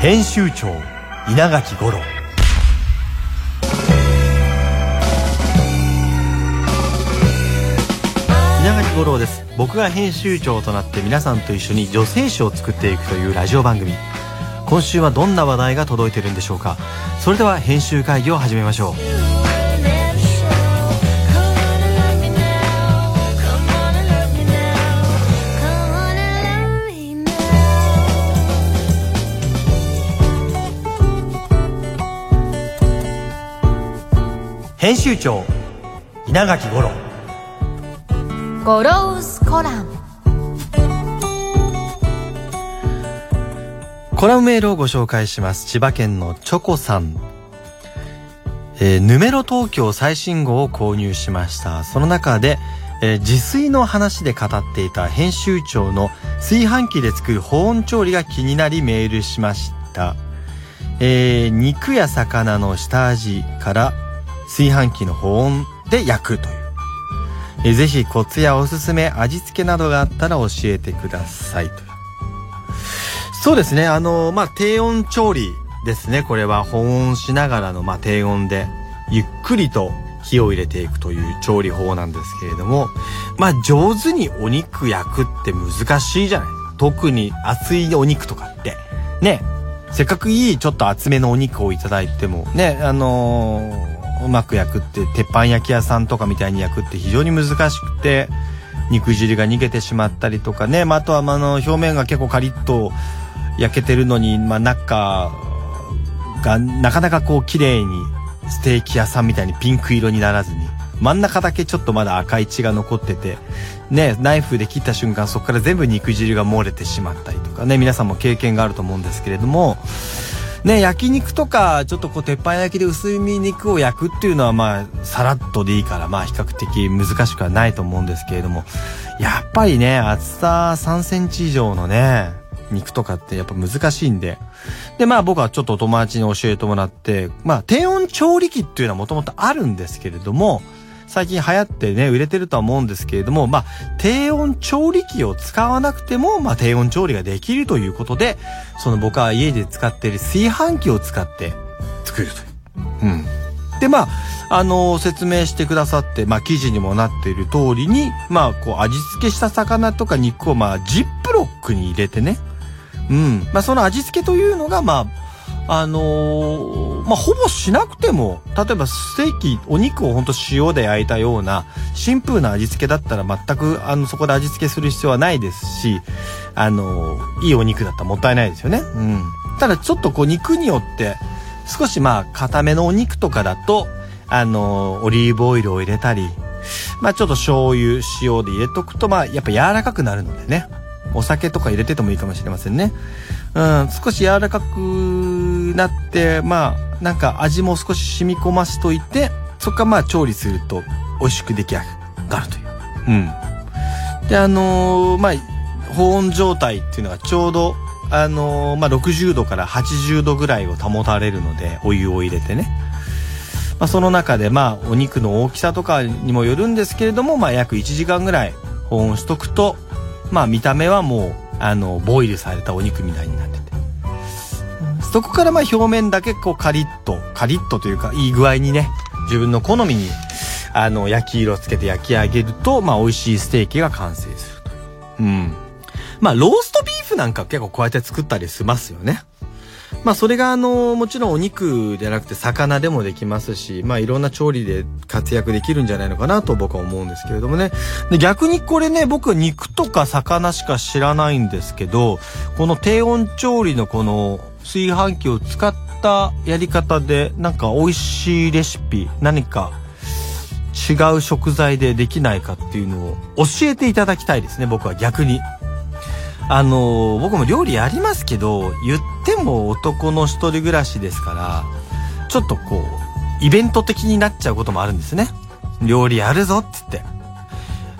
編集長稲垣五郎。稲垣五郎です。僕が編集長となって皆さんと一緒に女性誌を作っていくというラジオ番組。今週はどんな話題が届いてるんでしょうか。それでは編集会議を始めましょう。編集長稲垣五郎。ゴロウスコラム。コラムメールをご紹介します。千葉県のチョコさん。えー、ヌメロ東京最新号を購入しました。その中で、えー、自炊の話で語っていた編集長の炊飯器で作る保温調理が気になりメールしました、えー、肉や魚の下味から炊飯器の保温で焼くという。え、ぜひコツやおすすめ、味付けなどがあったら教えてくださいと。そうですね、あの、まあ、低温調理ですね。これは保温しながらの、まあ、低温でゆっくりと火を入れていくという調理法なんですけれども、まあ、上手にお肉焼くって難しいじゃない特に熱いお肉とかって。ね。せっかくいいちょっと厚めのお肉をいただいても、ね、あのーうまく焼くって鉄板焼き屋さんとかみたいに焼くって非常に難しくて肉汁が逃げてしまったりとかね、まあ、あとはまあの表面が結構カリッと焼けてるのに、まあ、中がなかなかこう綺麗にステーキ屋さんみたいにピンク色にならずに真ん中だけちょっとまだ赤い血が残っててねナイフで切った瞬間そこから全部肉汁が漏れてしまったりとかね。皆さんも経験があると思うんですけれどもね、焼肉とか、ちょっとこう、鉄板焼きで薄い肉を焼くっていうのは、まあ、さらっとでいいから、まあ、比較的難しくはないと思うんですけれども、やっぱりね、厚さ3センチ以上のね、肉とかってやっぱ難しいんで。で、まあ僕はちょっとお友達に教えてもらって、まあ低温調理器っていうのはもともとあるんですけれども、最近流行ってね、売れてるとは思うんですけれども、まあ、低温調理器を使わなくても、まあ、低温調理ができるということで、その僕は家で使っている炊飯器を使って作るという。うん。で、まあ、あのー、説明してくださって、まあ、記事にもなっている通りに、まあ、こう、味付けした魚とか肉を、まあ、ジップロックに入れてね、うん。まあ、その味付けというのが、まあ、あのー、まあ、ほぼしなくても、例えばステーキ、お肉をほんと塩で焼いたような、シンプルな味付けだったら全く、あの、そこで味付けする必要はないですし、あのー、いいお肉だったらもったいないですよね。うん。ただちょっとこう肉によって、少しまあ、固めのお肉とかだと、あのー、オリーブオイルを入れたり、まあ、ちょっと醤油、塩で入れとくと、まあ、やっぱ柔らかくなるのでね。お酒とか入れててもいいかもしれませんね。うん、少し柔らかくなって、まあ、なんか味も少し染み込ましといて、そっからまあ調理すると美味しく出来上がるという。うん。で、あのー、まあ、保温状態っていうのがちょうど、あのー、まあ、60度から80度ぐらいを保たれるので、お湯を入れてね。まあ、その中で、まあ、お肉の大きさとかにもよるんですけれども、まあ、約1時間ぐらい保温しとくと、まあ見た目はもう、あの、ボイルされたお肉みたいになってて。そこからまあ表面だけこうカリッと、カリッとというか、いい具合にね、自分の好みに、あの、焼き色つけて焼き上げると、まあ美味しいステーキが完成するという。うん。まあローストビーフなんか結構こうやって作ったりしますよね。まあそれがあの、もちろんお肉じゃなくて魚でもできますし、まあいろんな調理で活躍できるんじゃないのかなと僕は思うんですけれどもね。で逆にこれね、僕肉とか魚しか知らないんですけど、この低温調理のこの炊飯器を使ったやり方でなんか美味しいレシピ、何か違う食材でできないかっていうのを教えていただきたいですね、僕は逆に。あの僕も料理やりますけど、言っても男の一人暮らしですから、ちょっとこう、イベント的になっちゃうこともあるんですね。料理やるぞって言って。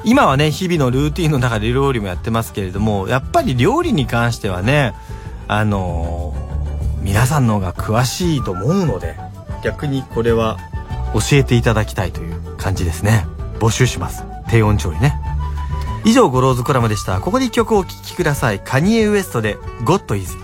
今はね、日々のルーティンの中で料理もやってますけれども、やっぱり料理に関してはね、あの皆さんの方が詳しいと思うので、逆にこれは教えていただきたいという感じですね。募集します。低温調理ね。以上、ゴローズコラムでした。ここで一曲お聴きください。カニエ・ウエストで、ゴッド・イズ。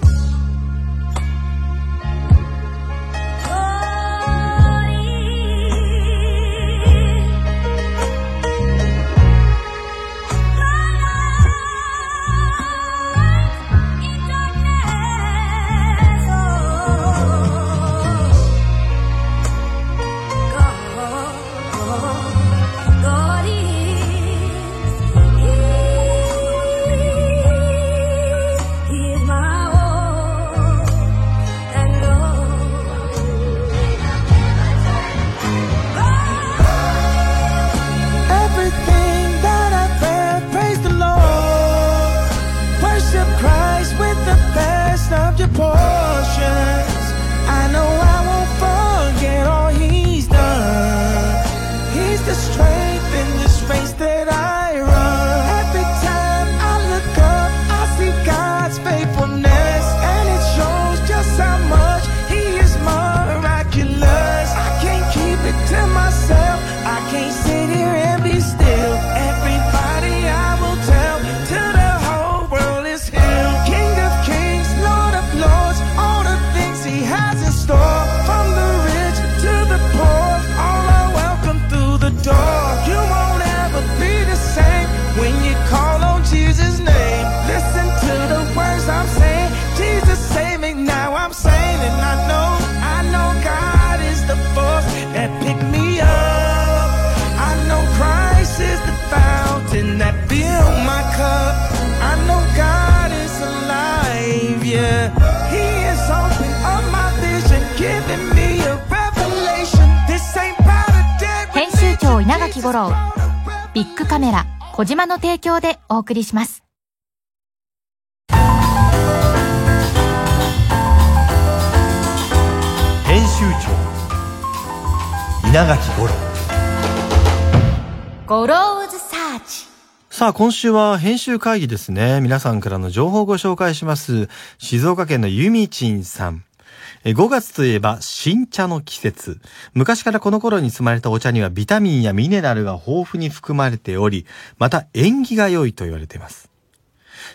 ビッグカメラ小島の提供でお送りします編集長稲垣五郎ゴローズサーチさあ、今週は編集会議ですね。皆さんからの情報をご紹介します。静岡県のゆみちんさん。5月といえば新茶の季節。昔からこの頃に積まれたお茶にはビタミンやミネラルが豊富に含まれており、また縁起が良いと言われています。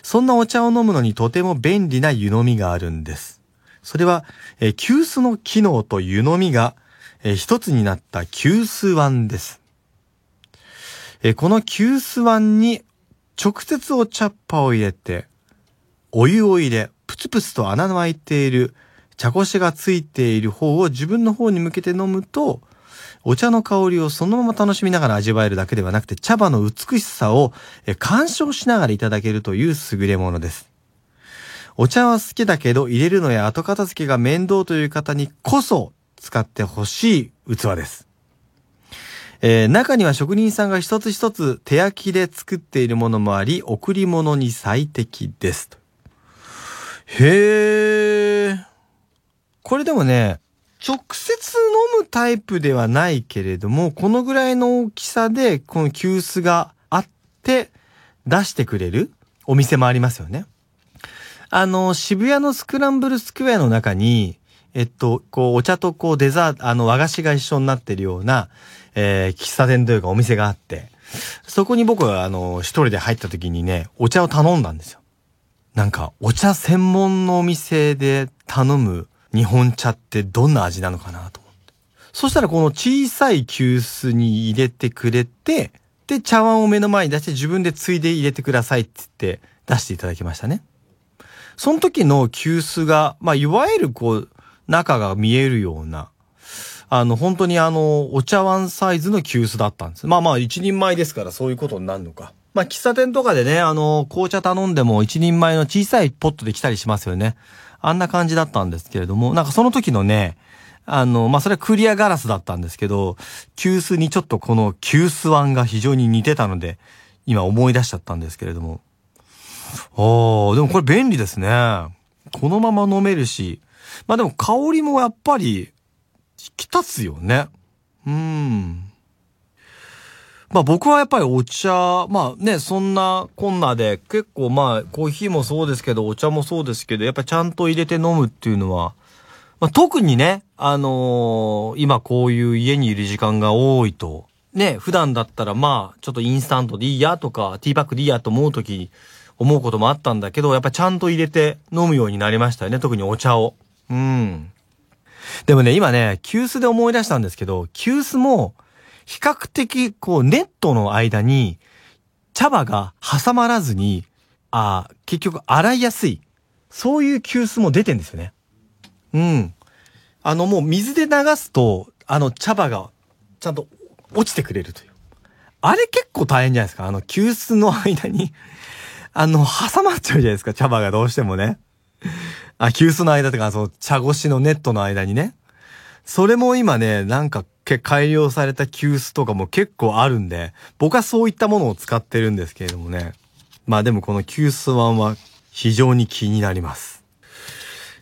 そんなお茶を飲むのにとても便利な湯飲みがあるんです。それは、え急須の機能と湯飲みが、え一つになった急須碗です。えこの急須碗に直接お茶っ葉を入れて、お湯を入れ、プツプツと穴の開いている茶こしがついている方を自分の方に向けて飲むと、お茶の香りをそのまま楽しみながら味わえるだけではなくて茶葉の美しさをえ鑑賞しながらいただけるという優れものです。お茶は好きだけど入れるのや後片付けが面倒という方にこそ使ってほしい器です。えー中には職人さんが一つ一つ手焼きで作っているものもあり、贈り物に最適です。へー。これでもね、直接飲むタイプではないけれども、このぐらいの大きさで、この急須があって、出してくれるお店もありますよね。あの、渋谷のスクランブルスクエアの中に、えっと、こう、お茶とこう、デザート、あの、和菓子が一緒になってるような、えー喫茶店というかお店があって、そこに僕は、あの、一人で入った時にね、お茶を頼んだんですよ。なんか、お茶専門のお店で頼む日本茶ってどんな味なのかなと思って。そしたらこの小さい急須に入れてくれて、で、茶碗を目の前に出して自分でついで入れてくださいって言って出していただきましたね。その時の急須が、まあ、いわゆるこう、中が見えるような、あの、本当にあの、お茶碗サイズの急須だったんです。まあまあ、一人前ですからそういうことになるのか。まあ、喫茶店とかでね、あの、紅茶頼んでも一人前の小さいポットで来たりしますよね。あんな感じだったんですけれども、なんかその時のね、あの、まあ、それはクリアガラスだったんですけど、急須にちょっとこの急須碗が非常に似てたので、今思い出しちゃったんですけれども。ああ、でもこれ便利ですね。このまま飲めるし。まあでも香りもやっぱり、引き立つよね。うん。まあ僕はやっぱりお茶、まあね、そんなこんなで結構まあコーヒーもそうですけど、お茶もそうですけど、やっぱちゃんと入れて飲むっていうのは、まあ特にね、あのー今こういう家にいる時間が多いと、ね、普段だったらまあちょっとインスタントでいいやとか、ティーバッグでいいやと思うとき、思うこともあったんだけど、やっぱちゃんと入れて飲むようになりましたよね、特にお茶を。うん。でもね、今ね、急須で思い出したんですけど、急須も、比較的、こう、ネットの間に、茶葉が挟まらずに、あー結局洗いやすい。そういう急須も出てんですよね。うん。あの、もう水で流すと、あの、茶葉が、ちゃんと落ちてくれるという。あれ結構大変じゃないですか？あの、急須の間に、あの、挟まっちゃうじゃないですか、茶葉がどうしてもね。あ、急須の間とか、その茶越しのネットの間にね。それも今ね、なんか、改良された急須とかも結構あるんで、僕はそういったものを使ってるんですけれどもね。まあでもこの急須碗は非常に気になります。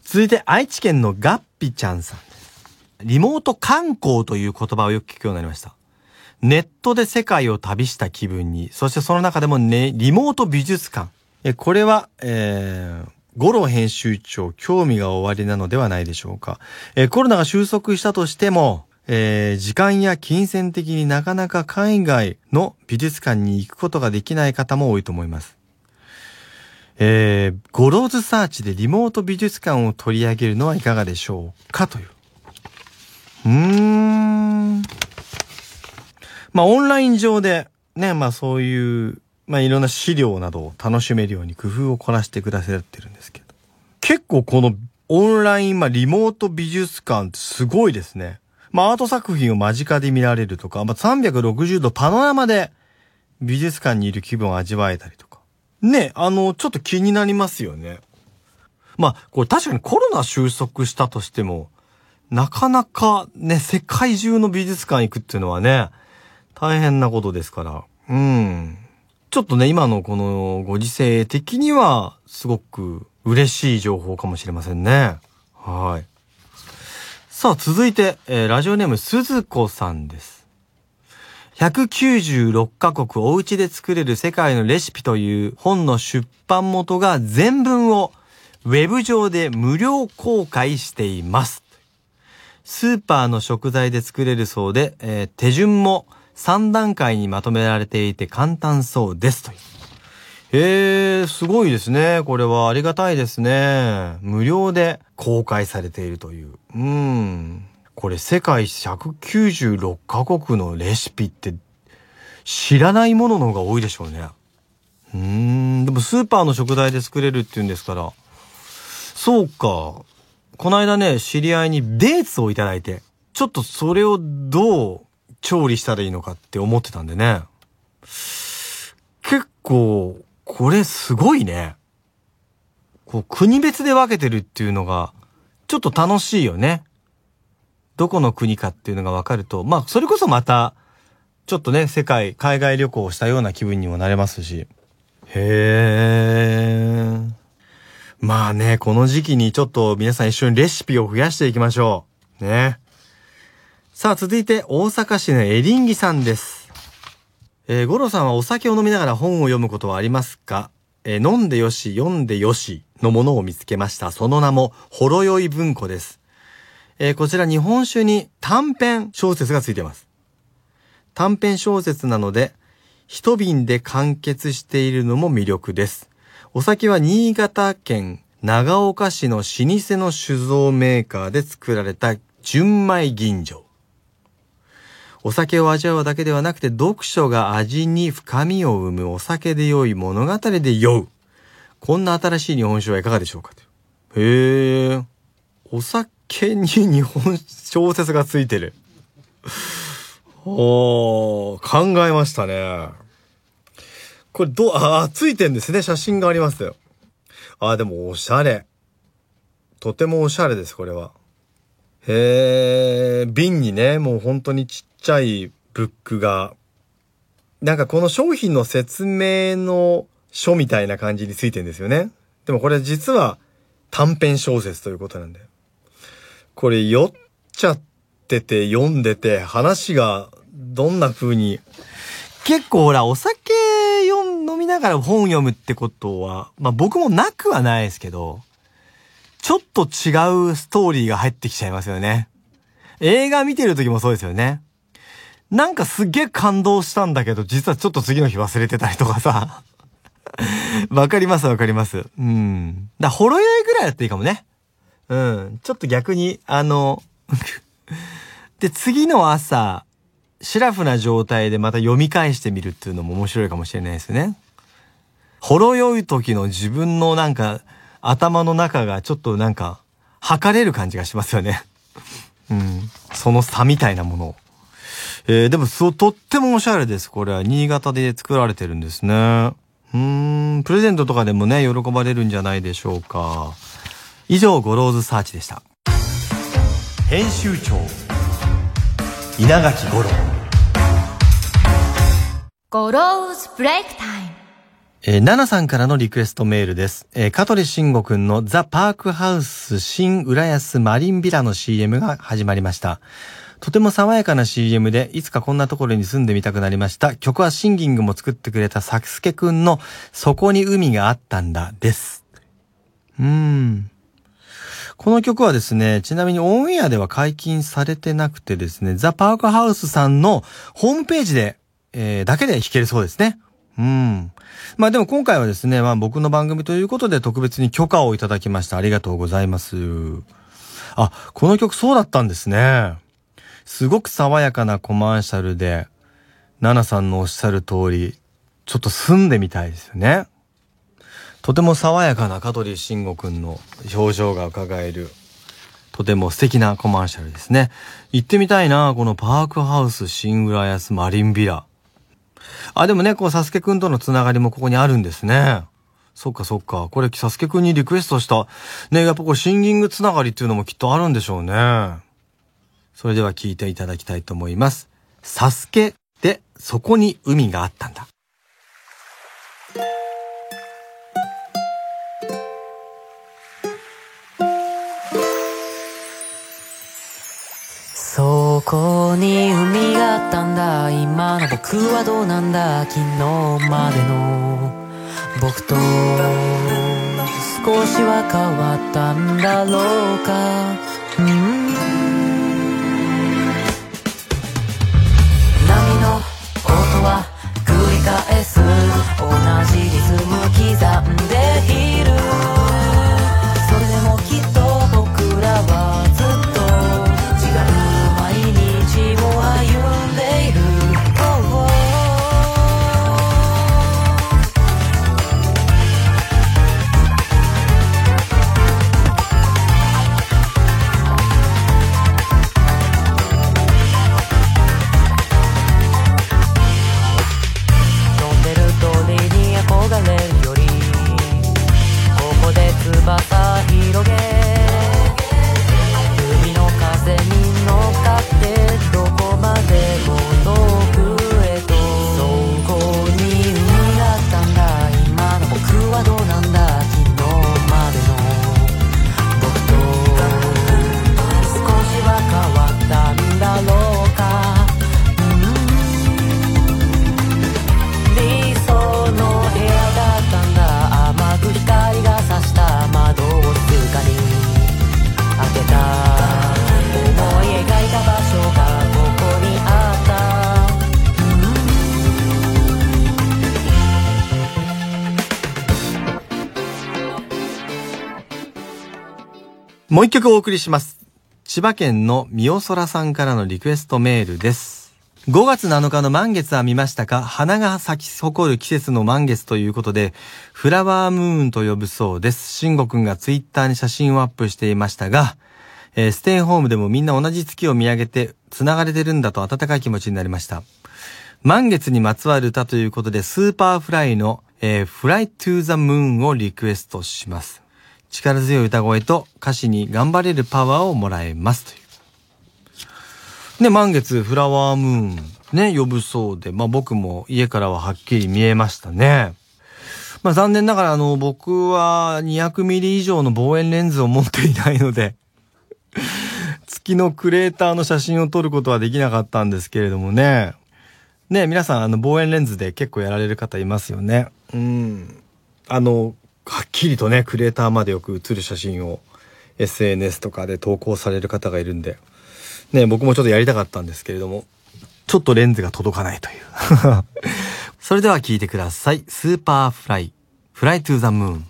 続いて愛知県のガッピちゃんさん。リモート観光という言葉をよく聞くようになりました。ネットで世界を旅した気分に、そしてその中でもね、リモート美術館。え、これは、えー、五郎編集長、興味がおありなのではないでしょうか。えコロナが収束したとしても、えー時間や金銭的になかなか海外の美術館に行くことができない方も多いと思います。えー、ゴローズサーチでリモート美術館を取り上げるのはいかがでしょうかという。うーん。まあ、オンライン上で、ね、まあそういう、まあいろんな資料などを楽しめるように工夫を凝らしてくださってるんですけど。結構このオンライン、まあリモート美術館ってすごいですね。まあアート作品を間近で見られるとか、まあ360度パノラマで美術館にいる気分を味わえたりとか。ね、あの、ちょっと気になりますよね。まあ、これ確かにコロナ収束したとしても、なかなかね、世界中の美術館行くっていうのはね、大変なことですから。うん。ちょっとね、今のこのご時世的には、すごく嬉しい情報かもしれませんね。はい。さあ、続いて、えーラジオネーム、鈴子さんです。196カ国お家で作れる世界のレシピという本の出版元が全文をウェブ上で無料公開しています。スーパーの食材で作れるそうで、えー手順も3段階にまとめられていて簡単そうですという。へえ、すごいですね。これはありがたいですね。無料で公開されているという。うん。これ世界196カ国のレシピって知らないものの方が多いでしょうね。うーん。でもスーパーの食材で作れるって言うんですから。そうか。この間ね、知り合いにデーツをいただいて、ちょっとそれをどう調理したらいいのかって思ってたんでね。結構、これすごいね。こう、国別で分けてるっていうのが、ちょっと楽しいよね。どこの国かっていうのが分かると、まあ、それこそまた、ちょっとね、世界、海外旅行をしたような気分にもなれますし。へー。まあね、この時期にちょっと皆さん一緒にレシピを増やしていきましょう。ね。さあ、続いて大阪市のエリンギさんです。えー、ゴロさんはお酒を飲みながら本を読むことはありますか？えー飲んでよし、読んでよしのものを見つけました。その名も、ほろ酔い文庫です。えーこちら日本酒に短編小説がついてます。短編小説なので、一瓶で完結しているのも魅力です。お酒は新潟県長岡市の老舗の酒造メーカーで作られた純米吟醸。お酒を味わうだけではなくて読書が味に深みを生むお酒で酔い物語で酔う。こんな新しい日本酒はいかがでしょうかとへえ。お酒に日本小説がついてる。おー、考えましたね。これどう、あ、ついてんですね。写真がありますよ。あー、でもおしゃれ。とてもおしゃれです、これは。へえ、瓶にね、もう本当にちっちゃいブックが、なんかこの商品の説明の書みたいな感じについてんですよね。でもこれ実は短編小説ということなんで。これ酔っちゃってて読んでて話がどんな風に。結構ほらお酒読ん飲みながら本読むってことは、まあ僕もなくはないですけど、ちょっと違うストーリーが入ってきちゃいますよね。映画見てる時もそうですよね。なんかすげえ感動したんだけど、実はちょっと次の日忘れてたりとかさ。わかりますわかります。うん。だ、ほろ酔いぐらいだっていいかもね。うん。ちょっと逆に、あの、で、次の朝、シラフな状態でまた読み返してみるっていうのも面白いかもしれないですね。ほろ酔い時の自分のなんか、頭の中がちょっとなんか、測れる感じがしますよね。うん。その差みたいなものを。えー、でもそう、とってもおしゃれです。これは新潟で作られてるんですね。うーん、プレゼントとかでもね、喜ばれるんじゃないでしょうか。以上、ゴローズサーチでした。編集長稲垣五郎ゴローズブレイクタイム。えー、ナナさんからのリクエストメールです。えー、香取慎吾くんのザ・パークハウス新浦安マリンビラの CM が始まりました。とても爽やかな CM で、いつかこんなところに住んでみたくなりました。曲はシンギングも作ってくれたサスケくんのそこに海があったんだです。うーん。この曲はですね、ちなみにオンエアでは解禁されてなくてですね、ザ・パークハウスさんのホームページで、えーだけで弾けるそうですね。うん。まあでも今回はですね、まあ僕の番組ということで特別に許可をいただきました。ありがとうございます。あ、この曲そうだったんですね。すごく爽やかなコマーシャルで、ナナさんのおっしゃる通り、ちょっと住んでみたいですよね。とても爽やかな香取慎吾くんの表情が伺える、とても素敵なコマーシャルですね。行ってみたいな、このパークハウス新浦安マリンビラ。あ、でもね、こう、サスケくんとのつながりもここにあるんですね。そっかそっか。これ、サスケくんにリクエストした。ね、やっぱこれシンギングつながりっていうのもきっとあるんでしょうね。それでは聞いていただきたいと思います。サスケで、そこに海があったんだ。そこに海があったんだ。今の僕はどうなんだ。昨日までの。僕と少しは変わったんだろうか。うん。は繰り返す。同じリズム刻んでいる。もう一曲お送りします。千葉県のみおそらさんからのリクエストメールです。5月7日の満月は見ましたか？花が咲き誇る季節の満月ということで、フラワームーンと呼ぶそうです。慎吾くんがツイッターに写真をアップしていましたが、えーステイホームでもみんな同じ月を見上げて繋がれてるんだと温かい気持ちになりました。満月にまつわる歌ということで、スーパーフライの、えー、Fly to the Moon をリクエストします。力強い歌声と歌詞に頑張れるパワーをもらえますという。ね、満月フラワームーンね、呼ぶそうで、まあ僕も家からははっきり見えましたね。まあ残念ながらあの僕は200ミリ以上の望遠レンズを持っていないので、月のクレーターの写真を撮ることはできなかったんですけれどもね。ね、皆さんあの望遠レンズで結構やられる方いますよね。うん。あの、はっきりとね、クレーターまでよく写る写真を SNS とかで投稿される方がいるんで、ね、僕もちょっとやりたかったんですけれども、ちょっとレンズが届かないという。それでは聞いてください。スーパーフライ、フライトゥーザムーン。「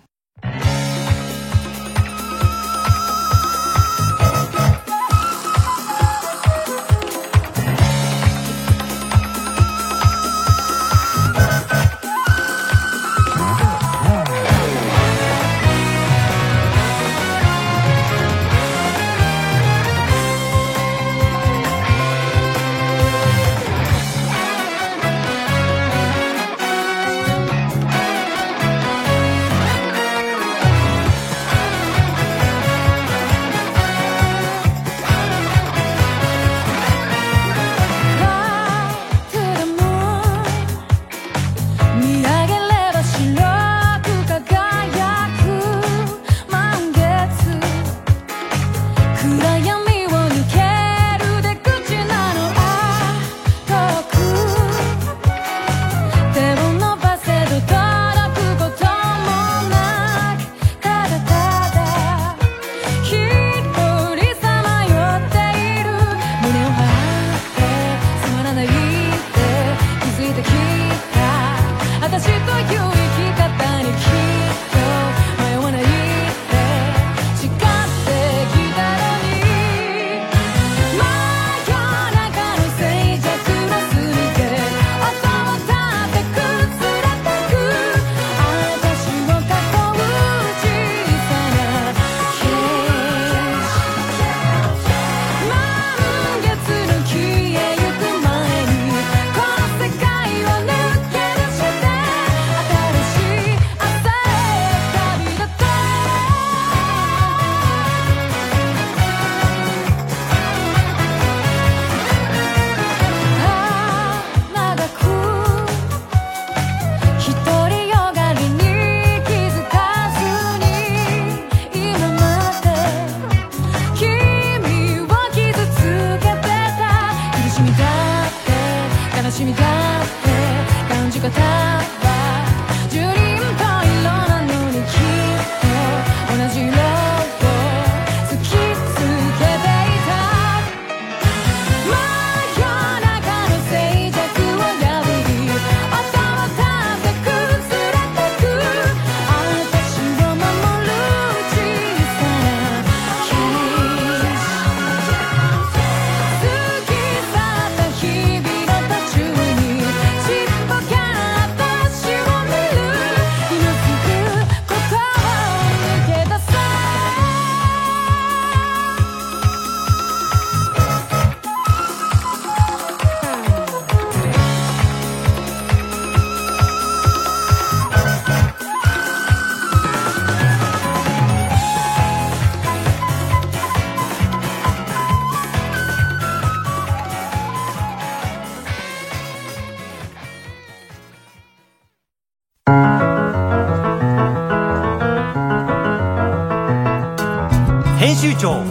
長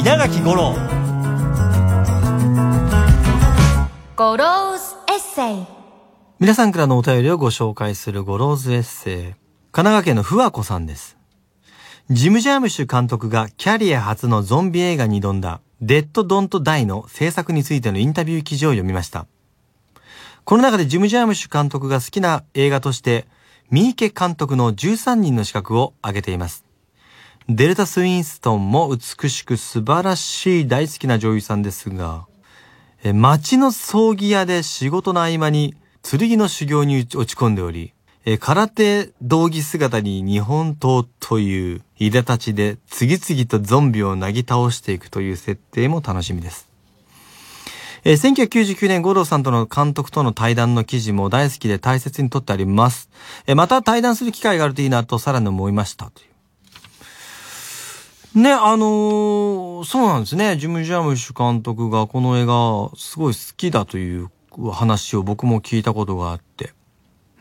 稲垣吾郎。ゴローズエッセイ。皆さんからのお便りをご紹介するゴローズエッセイ。神奈川県のふわこさんです。ジム・ジャームッシュ監督がキャリア初のゾンビ映画に挑んだデッド・ドント・ダイの制作についてのインタビュー記事を読みました。この中でジム・ジャームッシュ監督が好きな映画として三池監督の13人の刺客を挙げていますデルタ・スウィンストンも美しく素晴らしい大好きな女優さんですが、え町の葬儀屋で仕事の合間に剣の修行に落ち込んでおり、え空手道着姿に日本刀といういでたちで次々とゾンビをなぎ倒していくという設定も楽しみです。え1999年、五郎さんとの監督との対談の記事も大好きで大切に撮ってあります。えまた対談する機会があるといいなとさらに思いました。というね、あのーそうなんですね。ジム・ジャームッシュ監督がこの映画すごい好きだという話を僕も聞いたことがあって。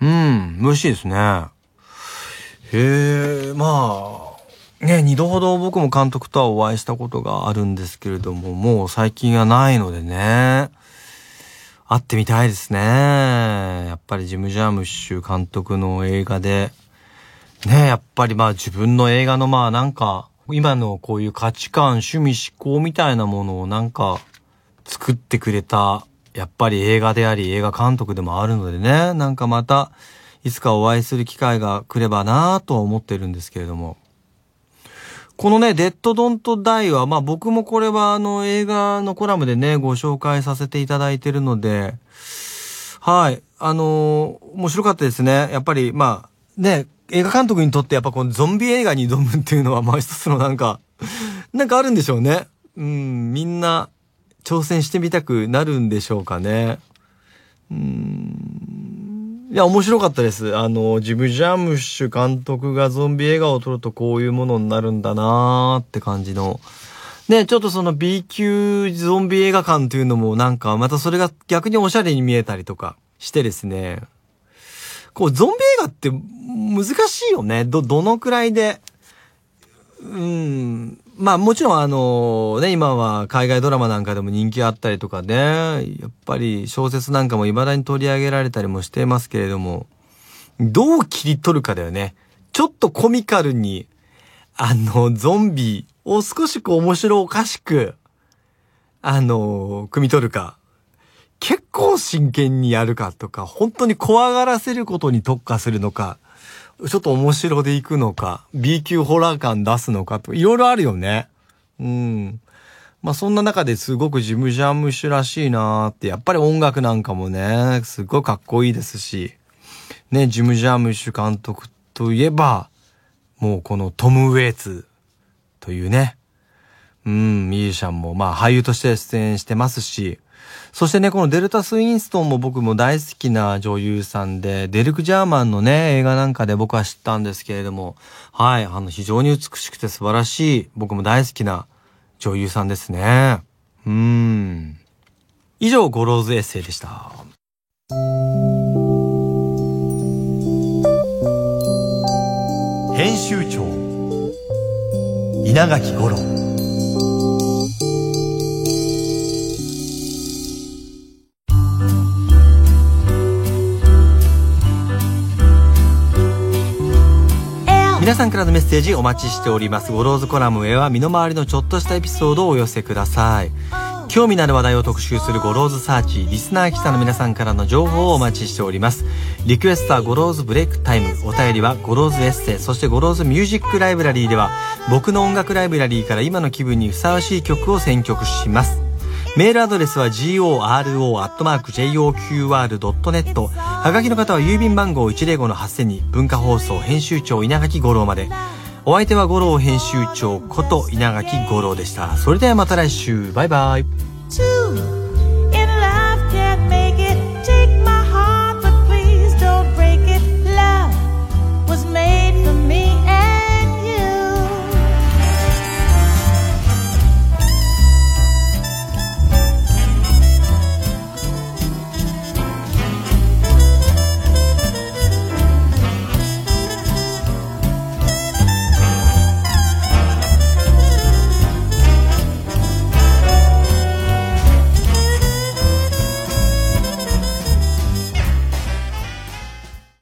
うん、嬉しいですね。へえ、まあ、ね、二度ほど僕も監督とはお会いしたことがあるんですけれども、もう最近はないのでね。会ってみたいですね。やっぱりジム・ジャームッシュ監督の映画で、ねやっぱりまあ自分の映画のまあなんか、今のこういう価値観、趣味、思考みたいなものをなんか作ってくれた、やっぱり映画であり映画監督でもあるのでね、なんかまたいつかお会いする機会が来ればなぁとは思ってるんですけれども。このね、デッド・ドント・ダイは、まあ僕もこれはあの映画のコラムでね、ご紹介させていただいてるので、はい。あのー面白かったですね。やっぱり、まあ、ね、映画監督にとってやっぱこのゾンビ映画に挑むっていうのは、まあ一つのなんか、なんかあるんでしょうね。うん、みんな挑戦してみたくなるんでしょうかね。うん。いや、面白かったです。あの、ジム・ジャムッシュ監督がゾンビ映画を撮るとこういうものになるんだなーって感じの。ね、ちょっとその B 級ゾンビ映画館というのもなんか、またそれが逆におしゃれに見えたりとかしてですね。こう、ゾンビ映画って難しいよね。ど、どのくらいで。うん。まあもちろんあのね、今は海外ドラマなんかでも人気あったりとかね、やっぱり小説なんかも未だに取り上げられたりもしてますけれども、どう切り取るかだよね。ちょっとコミカルに、あの、ゾンビを少しこう面白おかしく、あの、汲み取るか。結構真剣にやるかとか、本当に怖がらせることに特化するのか、ちょっと面白でいくのか、B 級ホラー感出すのかとか、いろいろあるよね。うん。まあそんな中ですごくジム・ジャームシュらしいなーって、やっぱり音楽なんかもね、すごいかっこいいですし、ね、ジム・ジャームシュ監督といえば、もうこのトム・ウェイツというね、うん、ミュージシャンも、まあ俳優として出演してますし、そしてね、このティルダ・スウィントンも僕も大好きな女優さんで、デレク・ジャーマンのね、映画なんかで僕は知ったんですけれども、はい、あの、非常に美しくて素晴らしい、僕も大好きな女優さんですね。うーん。以上、ゴローズエッセイでした。編集長稲垣吾郎皆さんからのメッセージお待ちしております。ゴローズコラムへは身の回りのちょっとしたエピソードをお寄せください。興味のある話題を特集するゴローズサーチリスナー記者の皆さんからの情報をお待ちしております。リクエストはゴローズブレイクタイム。お便りはゴローズエッセイ。そしてゴローズミュージックライブラリーでは僕の音楽ライブラリーから今の気分にふさわしい曲を選曲します。メールアドレスは goro.joqr.net はがきの方は郵便番号105-8000に文化放送編集長稲垣吾郎まで。お相手は吾郎編集長こと稲垣吾郎でした。それではまた来週。バイバイ。